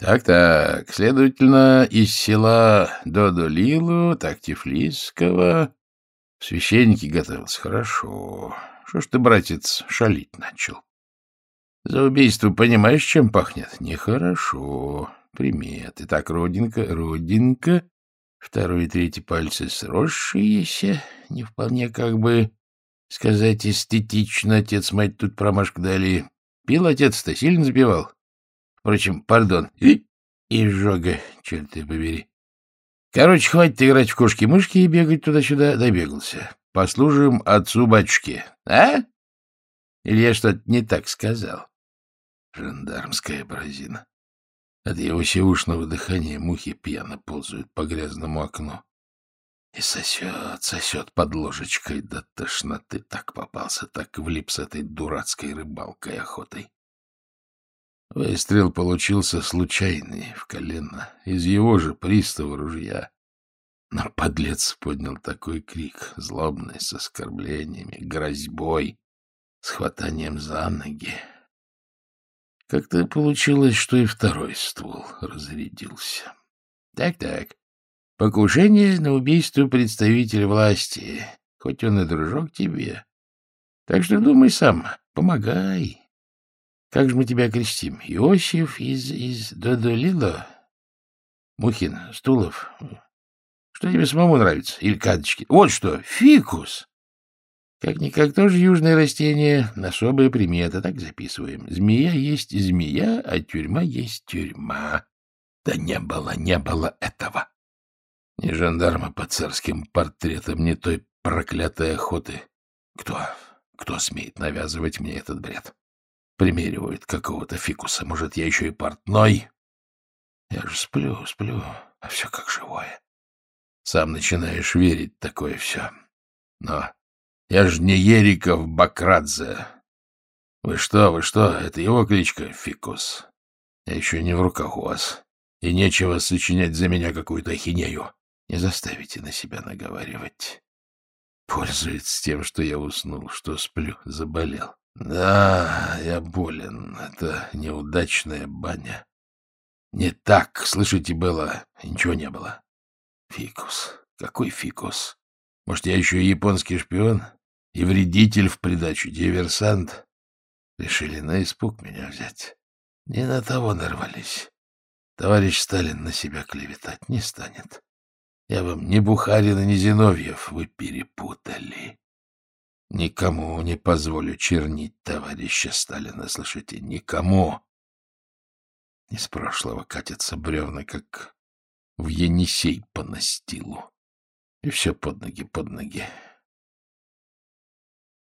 Так-так, следовательно, из села Додолилу, так Тифлисского, священники готовился. Хорошо. Что ж ты, братец, шалить начал? За убийство понимаешь, чем пахнет? Нехорошо. Примет. Итак, родинка, родинка, второй и третий пальцы сросшиеся, не вполне как бы сказать эстетично. Отец-мать тут промашку дали. Пил отец-то, сильно забивал? Впрочем, пардон. И изжога, черт ты побери. Короче, хватит играть в кошки-мышки и бегать туда-сюда. Добегался. Послужим отцу-батюшке. А? Или я что-то не так сказал? Жандармская бразина. От его сеушного дыхания мухи пьяно ползают по грязному окну. И сосет, сосет под ложечкой до тошноты. Так попался, так влип с этой дурацкой рыбалкой охотой. Выстрел получился случайный, в колено, из его же пристава ружья. Но подлец поднял такой крик, злобный, с оскорблениями, грозьбой, с хватанием за ноги. Как-то получилось, что и второй ствол разрядился. Так-так, покушение на убийство представителя власти, хоть он и дружок тебе. Так что думай сам, помогай. Как же мы тебя крестим? Иосиф из, из Додолило? Мухин, Стулов? Что тебе самому нравится? Или Кадочки? Вот что, фикус! Как-никак тоже южное растение, особая примета, так записываем. Змея есть змея, а тюрьма есть тюрьма. Да не было, не было этого. Ни жандарма под царским портретом, ни той проклятой охоты. Кто, кто смеет навязывать мне этот бред? Примеривают какого-то фикуса. Может, я еще и портной? Я же сплю, сплю, а все как живое. Сам начинаешь верить такое все. Но я же не Ериков Бакрадзе. Вы что, вы что, это его кличка Фикус. Я еще не в руках у вас. И нечего сочинять за меня какую-то ахинею. Не заставите на себя наговаривать. Пользуется тем, что я уснул, что сплю, заболел. Да, я болен. Это неудачная баня. Не так, слышите, было. Ничего не было. Фикус. Какой фикус? Может, я еще и японский шпион? и вредитель в придачу, диверсант. Решили на испуг меня взять. Не на того нарвались. Товарищ Сталин на себя клеветать не станет. Я вам не Бухарин и не Зиновьев, вы перепутали. Никому не позволю чернить товарища Сталина, слышите, никому. Из прошлого катятся бревна, как в Енисей по настилу. И все под ноги, под ноги.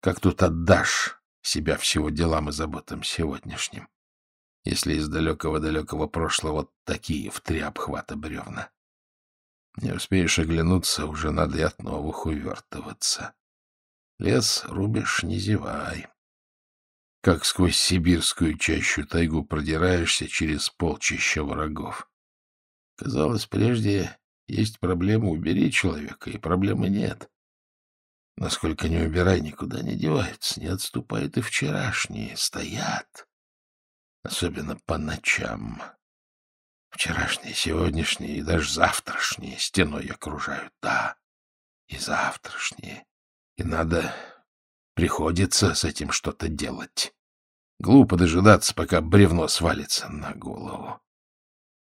Как тут отдашь себя всего делам и заботам сегодняшним, если из далекого-далекого прошлого вот такие в три обхвата бревна? Не успеешь оглянуться, уже надо и от новых увертываться. Лес рубишь, не зевай. Как сквозь сибирскую чащу тайгу продираешься через полчища врагов. Казалось, прежде есть проблема, убери человека, и проблемы нет. Насколько не убирай, никуда не деваются, не отступают и вчерашние, стоят. Особенно по ночам. Вчерашние, сегодняшние и даже завтрашние стеной окружают, да, и завтрашние. И надо, приходится с этим что-то делать. Глупо дожидаться, пока бревно свалится на голову.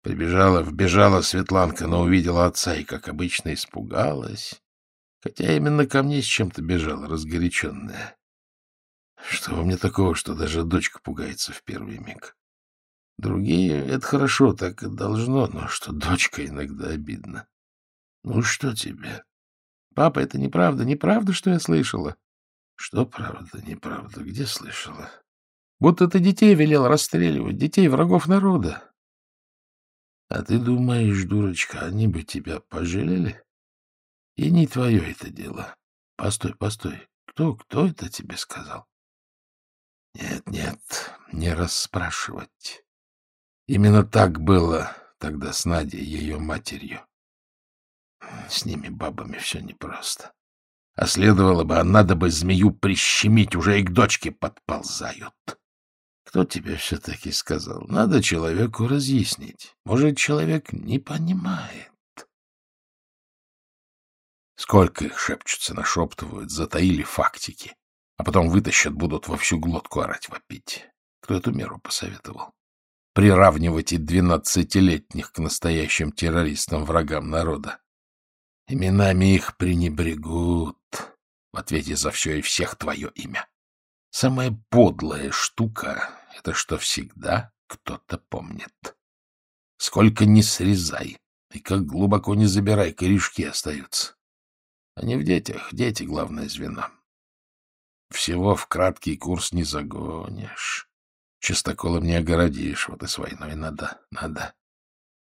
Прибежала, вбежала Светланка, но увидела отца и, как обычно, испугалась Хотя именно ко мне с чем-то бежала, разгоряченная. Что во мне такого, что даже дочка пугается в первый миг? Другие — это хорошо, так и должно, но что дочка иногда обидно. Ну что тебе? Папа, это неправда, неправда, что я слышала. Что правда, неправда, где слышала? Будто ты детей велел расстреливать, детей врагов народа. А ты думаешь, дурочка, они бы тебя пожалели? И не твое это дело. Постой, постой. Кто, кто это тебе сказал? Нет, нет, не расспрашивать. Именно так было тогда с Надей, ее матерью. С ними, бабами, все непросто. А следовало бы, а надо бы змею прищемить, уже и к дочке подползают. Кто тебе все-таки сказал? Надо человеку разъяснить. Может, человек не понимает. Сколько их шепчутся, нашептывают, затаили фактики, а потом вытащат, будут во всю глотку орать вопить. Кто эту меру посоветовал? Приравнивать и двенадцатилетних к настоящим террористам, врагам народа. Именами их пренебрегут. В ответе за все и всех твое имя. Самая подлая штука — это что всегда кто-то помнит. Сколько не срезай, и как глубоко не забирай, корешки остаются. Они в детях, дети — главное звено. Всего в краткий курс не загонишь. Чистоколом не огородишь, вот и с войной надо, надо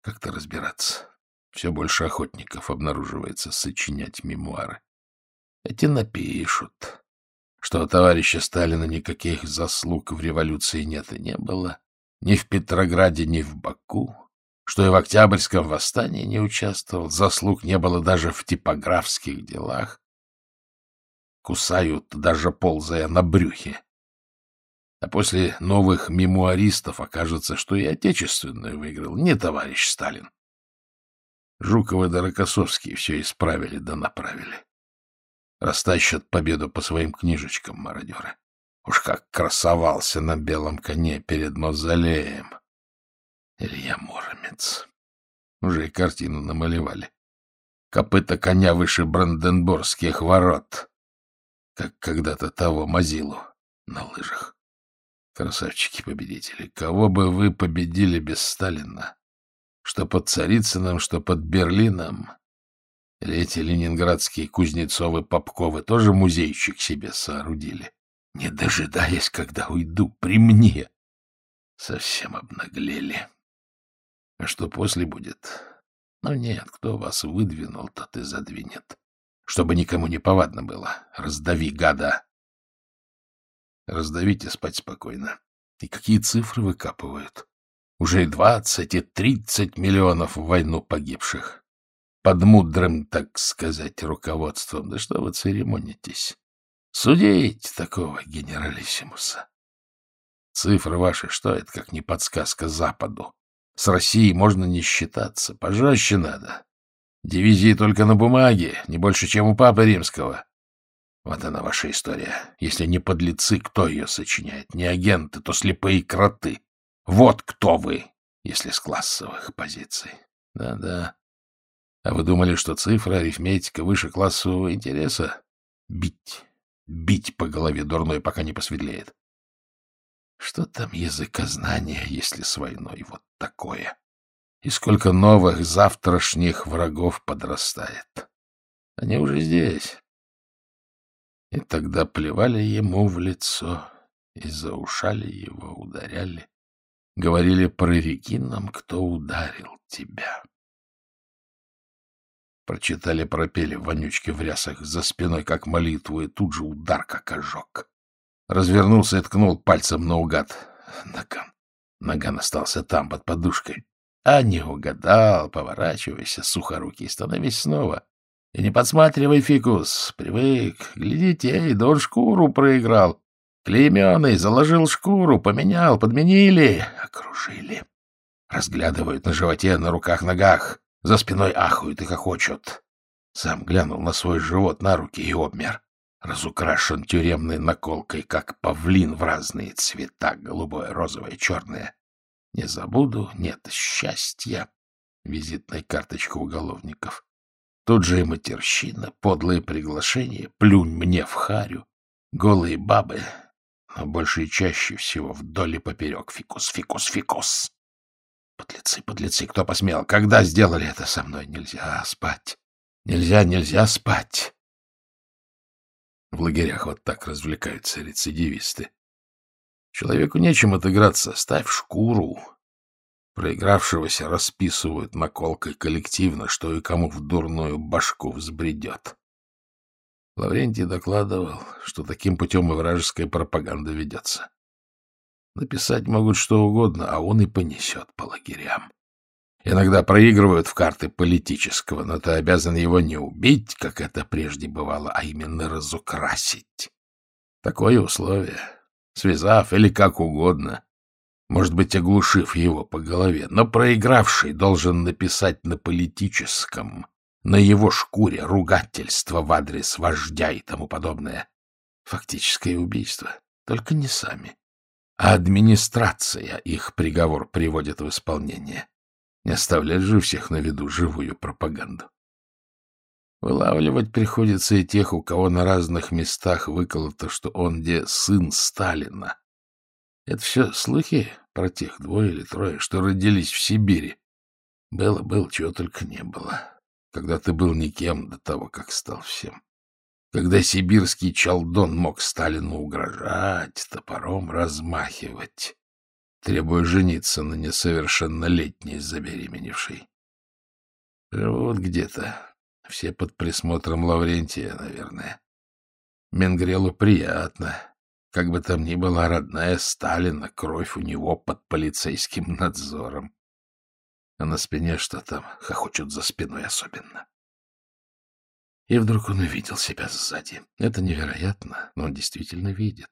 как-то разбираться. Все больше охотников обнаруживается сочинять мемуары. Эти напишут, что у товарища Сталина никаких заслуг в революции нет и не было, ни в Петрограде, ни в Баку, что и в Октябрьском восстании не участвовал, заслуг не было даже в типографских делах. Кусают, даже ползая на брюхе. А после новых мемуаристов окажется, что и отечественную выиграл не товарищ Сталин. Жуков и Дорокосовский все исправили да направили. Растащат победу по своим книжечкам мародеры. Уж как красовался на белом коне перед мавзолеем. Илья Муромец. Уже и картину намалевали. Копыта коня выше Бранденбургских ворот, как когда-то того Мазилу на лыжах. Красавчики-победители, кого бы вы победили без Сталина? Что под Царицыным, что под Берлином? Или эти ленинградские Кузнецовы-Попковы тоже музейчик себе соорудили, не дожидаясь, когда уйду при мне? Совсем обнаглели. А что после будет? Ну нет, кто вас выдвинул, тот и задвинет. Чтобы никому не повадно было. Раздави, гада. Раздавите спать спокойно. И какие цифры выкапывают? Уже и двадцать, и тридцать миллионов в войну погибших. Под мудрым, так сказать, руководством. Да что вы церемонитесь? Судить такого генералиссимуса. Цифры ваши, что это, как не подсказка Западу? С Россией можно не считаться, пожестче надо. Дивизии только на бумаге, не больше, чем у Папы Римского. Вот она, ваша история. Если не подлецы, кто ее сочиняет? Не агенты, то слепые кроты. Вот кто вы, если с классовых позиций. Да-да. А вы думали, что цифра, арифметика выше классового интереса? Бить, бить по голове дурной, пока не посветлеет. Что там языкознание, если с войной вот такое? И сколько новых завтрашних врагов подрастает? Они уже здесь. И тогда плевали ему в лицо и заушали его, ударяли. Говорили, прореки нам, кто ударил тебя. Прочитали, пропели вонючки в рясах за спиной, как молитву, и тут же удар, как ожог. Развернулся и ткнул пальцем наугад. Наган. Наган остался там, под подушкой. А не угадал, поворачивайся, сухорукий, становись снова. И не подсматривай, фикус, привык. Глядите, эй, дон шкуру проиграл. Клейменный, заложил шкуру, поменял, подменили, окружили. Разглядывают на животе, на руках-ногах, за спиной ахают и хохочут. Сам глянул на свой живот, на руки и обмер разукрашен тюремной наколкой, как павлин в разные цвета, голубое, розовое, черное. Не забуду, нет счастья. Визитная карточка уголовников. Тут же и матерщина, подлые приглашения, плюнь мне в харю, голые бабы, но больше и чаще всего вдоль и поперек фикус, фикус, фикус. Подлецы, подлецы, кто посмел? Когда сделали это со мной? Нельзя спать. Нельзя, нельзя спать. В лагерях вот так развлекаются рецидивисты. Человеку нечем отыграться, ставь шкуру. Проигравшегося расписывают наколкой коллективно, что и кому в дурную башку взбредет. Лаврентий докладывал, что таким путем и вражеская пропаганда ведется. Написать могут что угодно, а он и понесет по лагерям. Иногда проигрывают в карты политического, но ты обязан его не убить, как это прежде бывало, а именно разукрасить. Такое условие. Связав или как угодно, может быть, оглушив его по голове, но проигравший должен написать на политическом, на его шкуре ругательство в адрес вождя и тому подобное. Фактическое убийство, только не сами, а администрация их приговор приводит в исполнение. Не оставлять же всех на виду живую пропаганду. Вылавливать приходится и тех, у кого на разных местах выколото, что он где сын Сталина. Это все слухи про тех двое или трое, что родились в Сибири. Было, было, чего только не было. Когда ты был никем до того, как стал всем. Когда сибирский чалдон мог Сталину угрожать, топором размахивать, требуя жениться на несовершеннолетней забеременевшей. Живут где-то, все под присмотром Лаврентия, наверное. Менгрелу приятно, как бы там ни была родная Сталина, кровь у него под полицейским надзором. А на спине что там, хохочут за спиной особенно. И вдруг он увидел себя сзади. Это невероятно, но он действительно видит.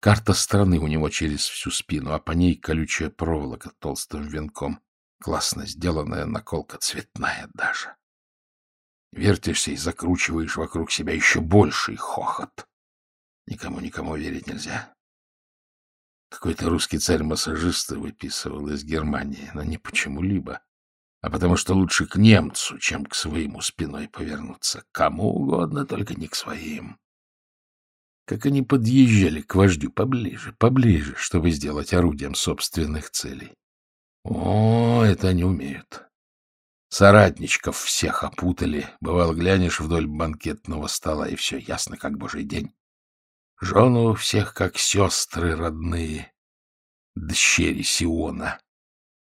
Карта страны у него через всю спину, а по ней колючая проволока толстым венком. Классно сделанная наколка, цветная даже. Вертишься и закручиваешь вокруг себя еще больший хохот. Никому-никому верить нельзя. Какой-то русский царь-массажиста выписывал из Германии, но не почему-либо, а потому что лучше к немцу, чем к своему спиной повернуться. Кому угодно, только не к своим. Как они подъезжали к вождю поближе, поближе, чтобы сделать орудием собственных целей. О, это они умеют. Соратничков всех опутали. Бывало, глянешь вдоль банкетного стола, и все ясно, как божий день. Жену всех, как сестры родные, дщери Сиона.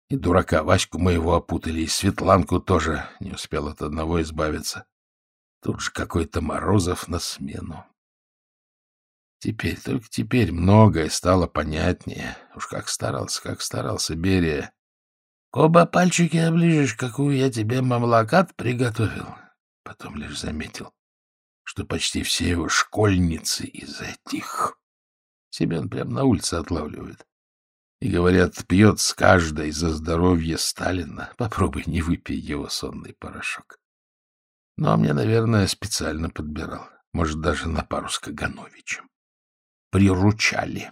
И дурака Ваську моего опутали, и Светланку тоже не успел от одного избавиться. Тут же какой-то Морозов на смену. Теперь, только теперь многое стало понятнее. Уж как старался, как старался Берия. Коба пальчики оближешь, какую я тебе мамлокат приготовил. Потом лишь заметил что почти все его школьницы из этих. Он прямо на улице отлавливает. И, говорят, пьет с каждой за здоровье Сталина. Попробуй не выпей его сонный порошок. Ну, а мне, наверное, специально подбирал. Может, даже на пару с Кагановичем. Приручали.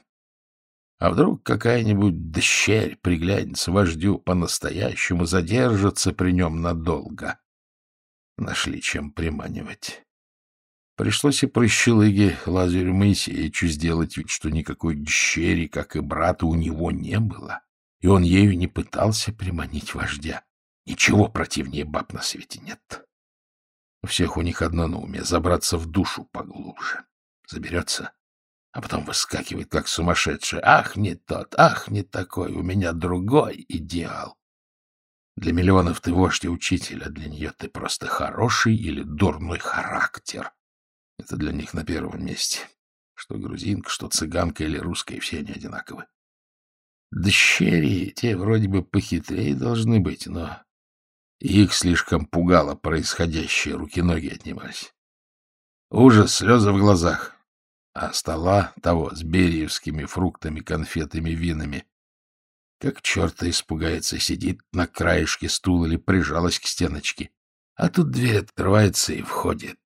А вдруг какая-нибудь дщерь приглянется вождю по-настоящему, задержится при нем надолго. Нашли чем приманивать. Пришлось и прыщелыге Лазарю Моисеевичу сделать вид, что никакой дщери, как и брата, у него не было, и он ею не пытался приманить вождя. Ничего противнее баб на свете нет. У всех у них одно на уме — забраться в душу поглубже. Заберется, а потом выскакивает, как сумасшедший. Ах, не тот, ах, не такой, у меня другой идеал. Для миллионов ты вождь и учитель, а для нее ты просто хороший или дурной характер. Это для них на первом месте. Что грузинка, что цыганка или русская, все они одинаковы. Дщери, те вроде бы похитрее должны быть, но их слишком пугало происходящее, руки-ноги отнимались. Ужас, слезы в глазах. А стола того с бериевскими фруктами, конфетами, винами. Как черта испугается, сидит на краешке стула или прижалась к стеночке. А тут дверь открывается и входит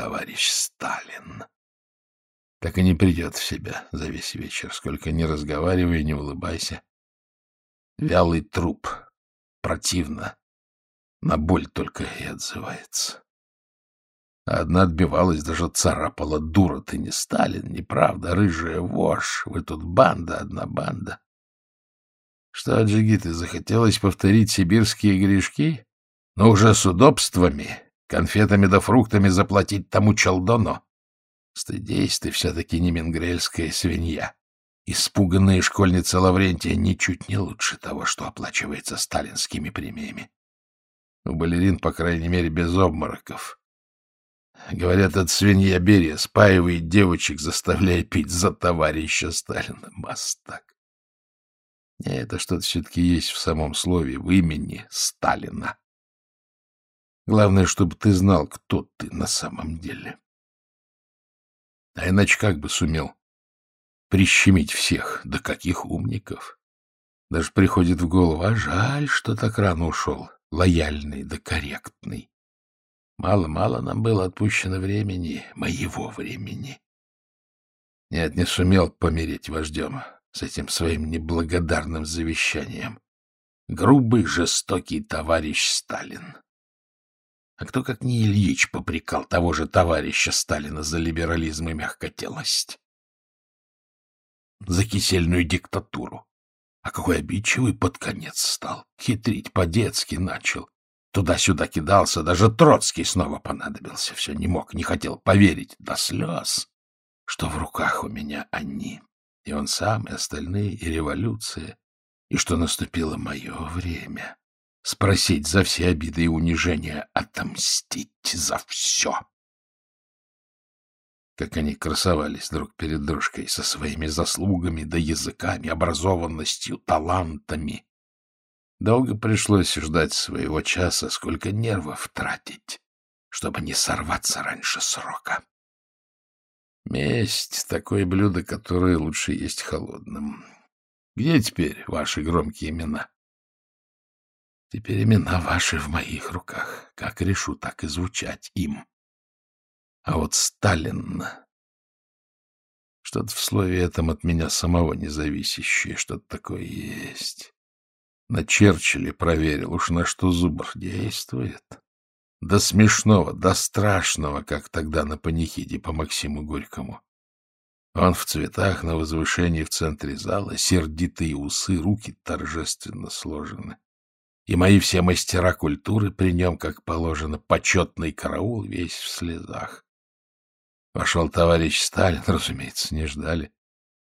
товарищ Сталин. Так и не придет в себя за весь вечер, сколько не разговаривай, не улыбайся. Вялый труп, противно, на боль только и отзывается. А одна отбивалась, даже царапала. Дура ты не Сталин, неправда, рыжая вошь. Вы тут банда, одна банда. Что, Джигиты, захотелось повторить сибирские грешки? Но уже с удобствами, конфетами да фруктами заплатить тому челдону. Стыдись ты все-таки не менгрельская свинья. Испуганная школьница Лаврентия ничуть не лучше того, что оплачивается сталинскими премиями. У балерин, по крайней мере, без обмороков. Говорят, от свинья Берия спаивает девочек, заставляя пить за товарища Сталина. Мастак. Это что-то все-таки есть в самом слове, в имени Сталина. Главное, чтобы ты знал, кто ты на самом деле. А иначе как бы сумел прищемить всех? Да каких умников! Даже приходит в голову, а жаль, что так рано ушел, лояльный да корректный. Мало-мало нам было отпущено времени, моего времени. Нет, не сумел помереть вождем с этим своим неблагодарным завещанием. Грубый, жестокий товарищ Сталин. А кто, как не Ильич, попрекал того же товарища Сталина за либерализм и мягкотелость? За кисельную диктатуру. А какой обидчивый под конец стал. Хитрить по-детски начал. Туда-сюда кидался, даже Троцкий снова понадобился. Все не мог, не хотел поверить до слез, что в руках у меня они. И он сам, и остальные, и революция, и что наступило мое время. Спросить за все обиды и унижения, отомстить за все. Как они красовались друг перед дружкой со своими заслугами да языками, образованностью, талантами. Долго пришлось ждать своего часа, сколько нервов тратить, чтобы не сорваться раньше срока. Месть — такое блюдо, которое лучше есть холодным. Где теперь ваши громкие имена? Теперь имена ваши в моих руках. Как решу, так и звучать им. А вот Сталин... Что-то в слове этом от меня самого независящее, что-то такое есть. На Черчилле проверил, уж на что зубр действует. До смешного, до страшного, как тогда на панихиде по Максиму Горькому. Он в цветах на возвышении в центре зала, сердитые усы, руки торжественно сложены. И мои все мастера культуры при нем, как положено, почетный караул весь в слезах. Вошел товарищ Сталин, разумеется, не ждали.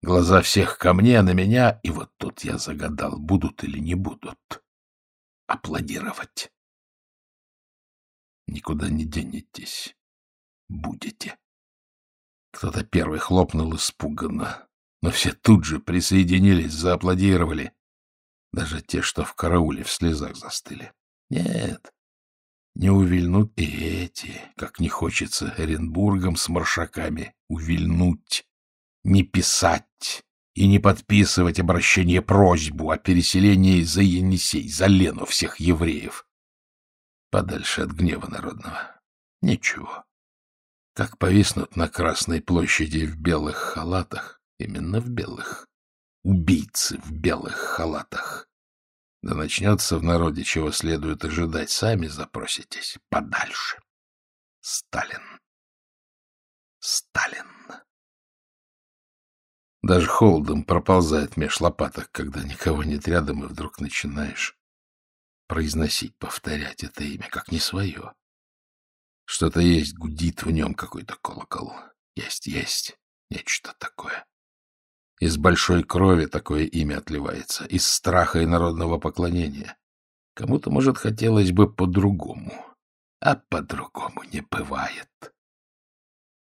Глаза всех ко мне, на меня, и вот тут я загадал, будут или не будут аплодировать. Никуда не денетесь. Будете. Кто-то первый хлопнул испуганно, но все тут же присоединились, зааплодировали. Даже те, что в карауле в слезах застыли. Нет, не увильнут и эти, как не хочется Оренбургом с маршаками увильнуть, не писать и не подписывать обращение просьбу о переселении за Енисей, за Лену всех евреев. Подальше от гнева народного. Ничего. Как повиснут на Красной площади в белых халатах, именно в белых, убийцы в белых халатах. Да начнется в народе, чего следует ожидать, сами запроситесь подальше. Сталин. Сталин. Даже холодом проползает меж лопаток, когда никого нет рядом, и вдруг начинаешь произносить, повторять это имя, как не свое. Что-то есть, гудит в нем какой-то колокол. Есть, есть, нечто такое. Из большой крови такое имя отливается, из страха и народного поклонения. Кому-то, может, хотелось бы по-другому, а по-другому не бывает.